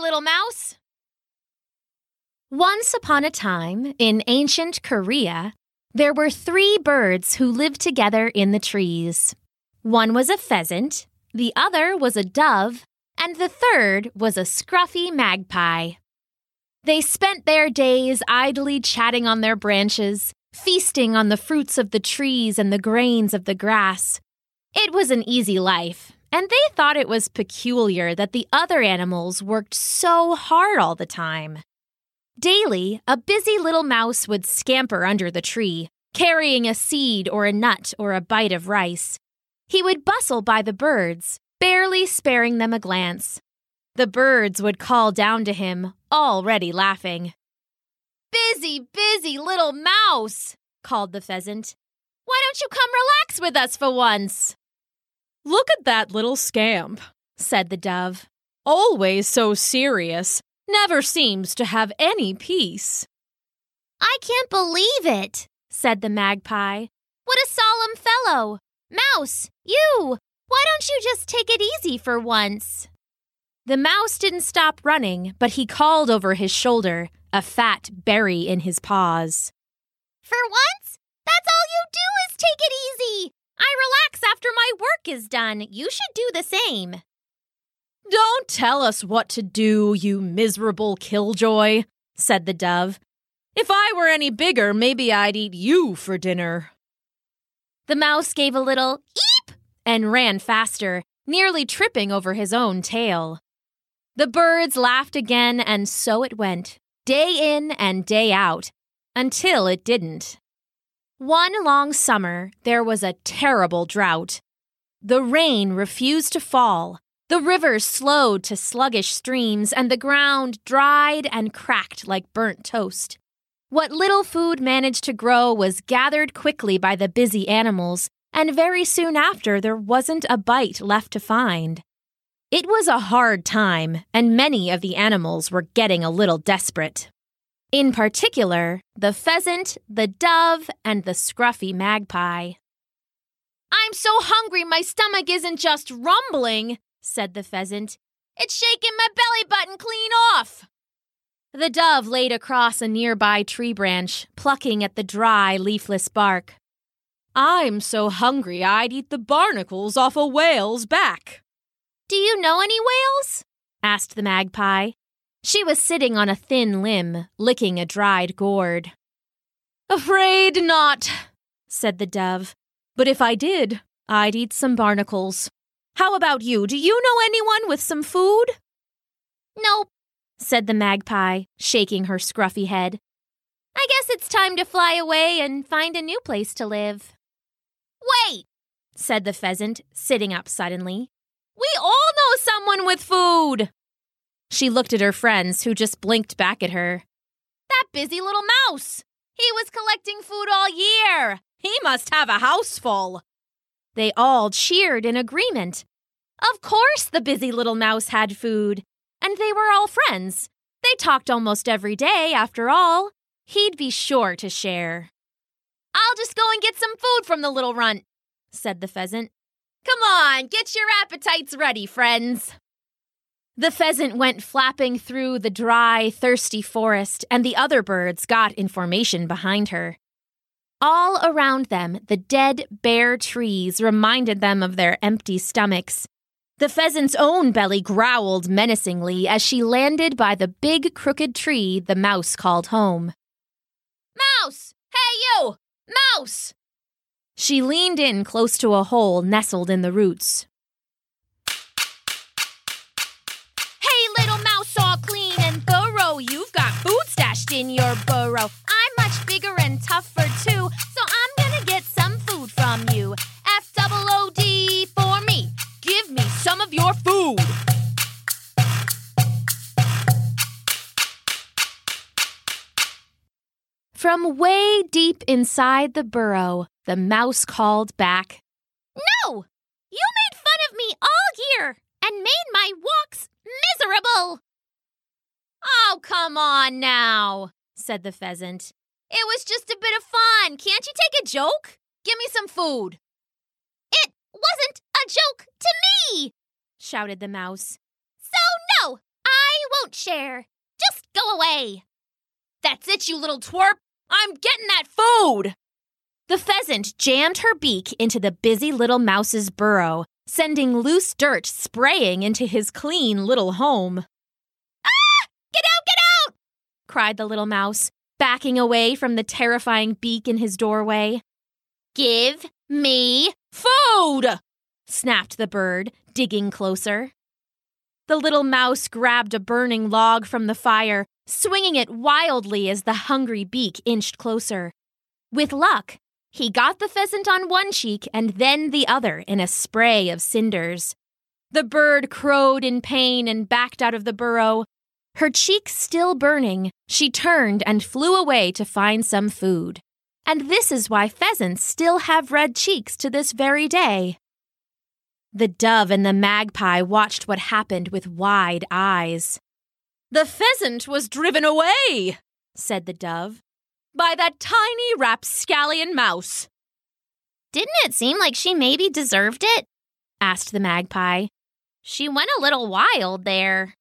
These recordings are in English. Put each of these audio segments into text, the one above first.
Little mouse! Once upon a time, in ancient Korea, there were three birds who lived together in the trees. One was a pheasant, the other was a dove, and the third was a scruffy magpie. They spent their days idly chatting on their branches, feasting on the fruits of the trees and the grains of the grass. It was an easy life, and they thought it was peculiar that the other animals worked so hard all the time. Daily, a busy little mouse would scamper under the tree, carrying a seed or a nut or a bite of rice. He would bustle by the birds, barely sparing them a glance. The birds would call down to him, already laughing. Busy, busy little mouse, called the pheasant. Why don't you come relax with us for once? Look at that little scamp, said the dove. Always so serious, never seems to have any peace. I can't believe it, said the magpie. What a solemn fellow! Mouse, you! Why don't you just take it easy for once? The mouse didn't stop running, but he called over his shoulder, a fat berry in his paws. For once? That's all you do is take it easy! I relax after my work is done. You should do the same. Don't tell us what to do, you miserable killjoy, said the dove. If I were any bigger, maybe I'd eat you for dinner. The mouse gave a little eep and ran faster, nearly tripping over his own tail. The birds laughed again, and so it went, day in and day out, until it didn't. One long summer, there was a terrible drought. The rain refused to fall, the rivers slowed to sluggish streams, and the ground dried and cracked like burnt toast. What little food managed to grow was gathered quickly by the busy animals, and very soon after there wasn't a bite left to find. It was a hard time, and many of the animals were getting a little desperate. In particular, the pheasant, the dove, and the scruffy magpie. I'm so hungry my stomach isn't just rumbling, said the pheasant. It's shaking my belly button clean off. The dove laid across a nearby tree branch, plucking at the dry, leafless bark. I'm so hungry I'd eat the barnacles off a whale's back. Do you know any whales? asked the magpie. She was sitting on a thin limb, licking a dried gourd. Afraid not, said the dove. But if I did, I'd eat some barnacles. How about you? Do you know anyone with some food? Nope, said the magpie, shaking her scruffy head. I guess it's time to fly away and find a new place to live. Wait, said the pheasant, sitting up suddenly. We all know someone with food. She looked at her friends, who just blinked back at her. That busy little mouse. He was collecting food all year. He must have a house full. They all cheered in agreement. Of course, the busy little mouse had food. And they were all friends. They talked almost every day, after all. He'd be sure to share. I'll just go and get some food from the little runt, said the pheasant. Come on, get your appetites ready, friends. The pheasant went flapping through the dry, thirsty forest, and the other birds got in formation behind her. All around them, the dead, bare trees reminded them of their empty stomachs. The pheasant's own belly growled menacingly as she landed by the big, crooked tree the mouse called home. Mouse! Hey, you! Mouse! She leaned in close to a hole nestled in the roots. Hey, little mouse, all clean and thorough. You've got food stashed in your burrow. I'm and tougher, too, so I'm gonna get some food from you. F double O D for me. Give me some of your food. From way deep inside the burrow, the mouse called back, No! You made fun of me all year and made my walks miserable. Oh, come on now, said the pheasant. It was just a bit of fun. Can't you take a joke? Give me some food. It wasn't a joke to me, shouted the mouse. So, no, I won't share. Just go away. That's it, you little twerp. I'm getting that food. The pheasant jammed her beak into the busy little mouse's burrow, sending loose dirt spraying into his clean little home. Ah! Get out, get out! cried the little mouse, backing away from the terrifying beak in his doorway. Give me food! snapped the bird, digging closer. The little mouse grabbed a burning log from the fire, swinging it wildly as the hungry beak inched closer. With luck, he got the pheasant on one cheek and then the other in a spray of cinders. The bird crowed in pain and backed out of the burrow. Her cheeks still burning, she turned and flew away to find some food. And this is why pheasants still have red cheeks to this very day. The dove and the magpie watched what happened with wide eyes. The pheasant was driven away, said the dove by that tiny rapscallion mouse. Didn't it seem like she maybe deserved it? asked the magpie. She went a little wild there.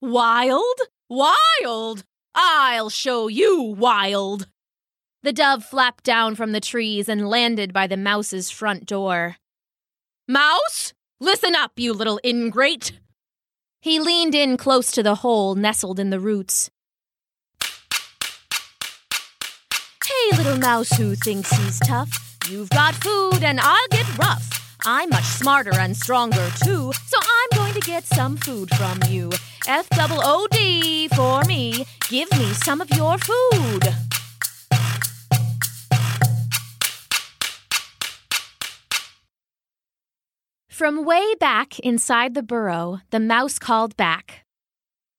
Wild? Wild! I'll show you wild! The dove flapped down from the trees and landed by the mouse's front door. Mouse, listen up, you little ingrate! He leaned in close to the hole nestled in the roots. Hey, little mouse who thinks he's tough. You've got food and I'll get rough. I'm much smarter and stronger too, so I'm going to get some food from you. F double O D for me. Give me some of your food. From way back inside the burrow, the mouse called back.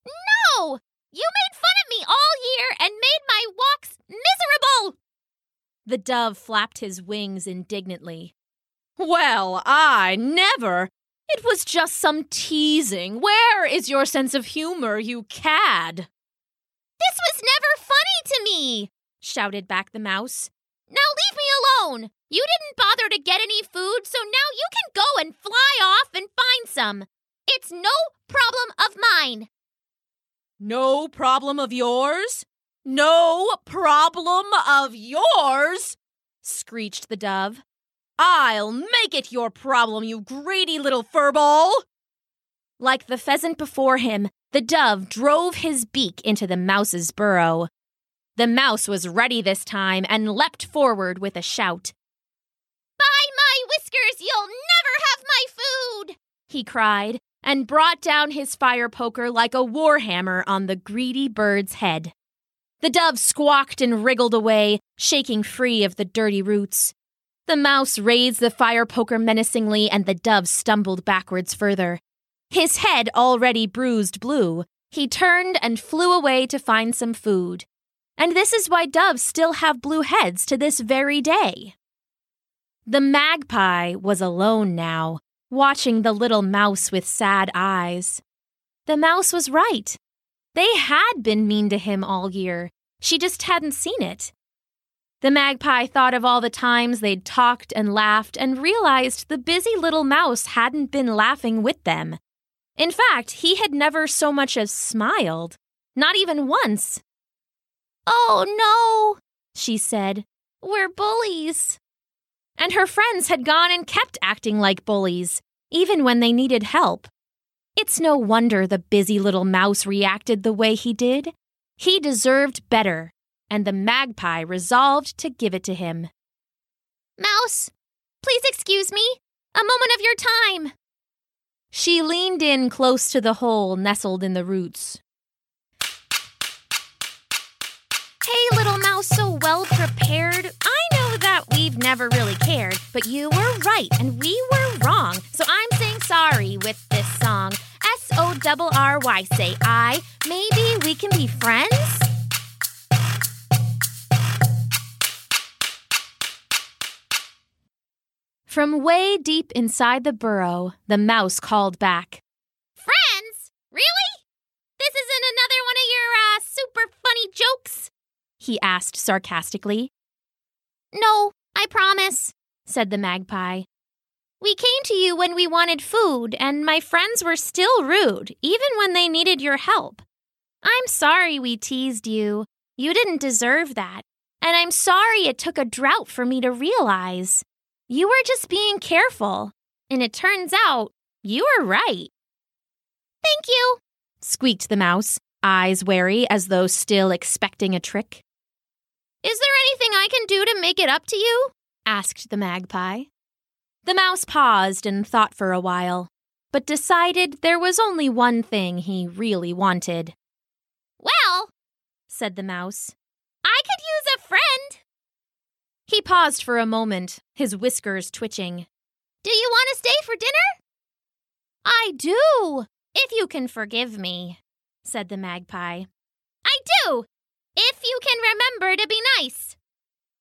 No! You made fun of me all year and made my walks miserable! The dove flapped his wings indignantly. Well, I never! It was just some teasing. Where is your sense of humor, you cad? This was never funny to me, shouted back the mouse. Now leave me alone. You didn't bother to get any food, so now you can go and fly off and find some. It's no problem of mine. No problem of yours? No problem of yours? screeched the dove. I'll make it your problem, you greedy little furball! Like the pheasant before him, the dove drove his beak into the mouse's burrow. The mouse was ready this time and leapt forward with a shout. By my whiskers, you'll never have my food! he cried, and brought down his fire poker like a warhammer on the greedy bird's head. The dove squawked and wriggled away, shaking free of the dirty roots. The mouse raised the fire poker menacingly, and the dove stumbled backwards further. His head already bruised blue, he turned and flew away to find some food. And this is why doves still have blue heads to this very day. The magpie was alone now, watching the little mouse with sad eyes. The mouse was right. They had been mean to him all year. She just hadn't seen it. The magpie thought of all the times they'd talked and laughed and realized the busy little mouse hadn't been laughing with them. In fact, he had never so much as smiled, not even once. Oh no, she said. We're bullies. And her friends had gone and kept acting like bullies, even when they needed help. It's no wonder the busy little mouse reacted the way he did. He deserved better, and the magpie resolved to give it to him. Mouse, please excuse me. A moment of your time. She leaned in close to the hole nestled in the roots. Hey, little mouse, so well prepared. I know that we've never really cared, but you were right and we were wrong. So I'm saying sorry with this song. S O double R Y say I. Maybe we can be friends? From way deep inside the burrow, the mouse called back. Friends? Really? This isn't another one of your, uh, super funny jokes? He asked sarcastically. No, I promise, said the magpie. We came to you when we wanted food, and my friends were still rude, even when they needed your help. I'm sorry we teased you. You didn't deserve that. And I'm sorry it took a drought for me to realize. You were just being careful. And it turns out you were right. Thank you, squeaked the mouse, eyes wary as though still expecting a trick. Is there anything I can do to make it up to you? asked the magpie. The mouse paused and thought for a while, but decided there was only one thing he really wanted. Well, said the mouse, I could use a friend. He paused for a moment, his whiskers twitching. Do you want to stay for dinner? I do, if you can forgive me, said the magpie. I do, if you can remember to be nice.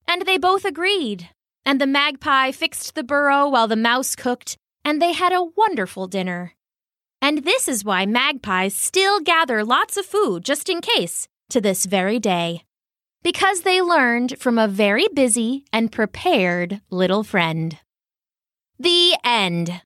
And they both agreed, and the magpie fixed the burrow while the mouse cooked, and they had a wonderful dinner. And this is why magpies still gather lots of food just in case to this very day. Because they learned from a very busy and prepared little friend. The end.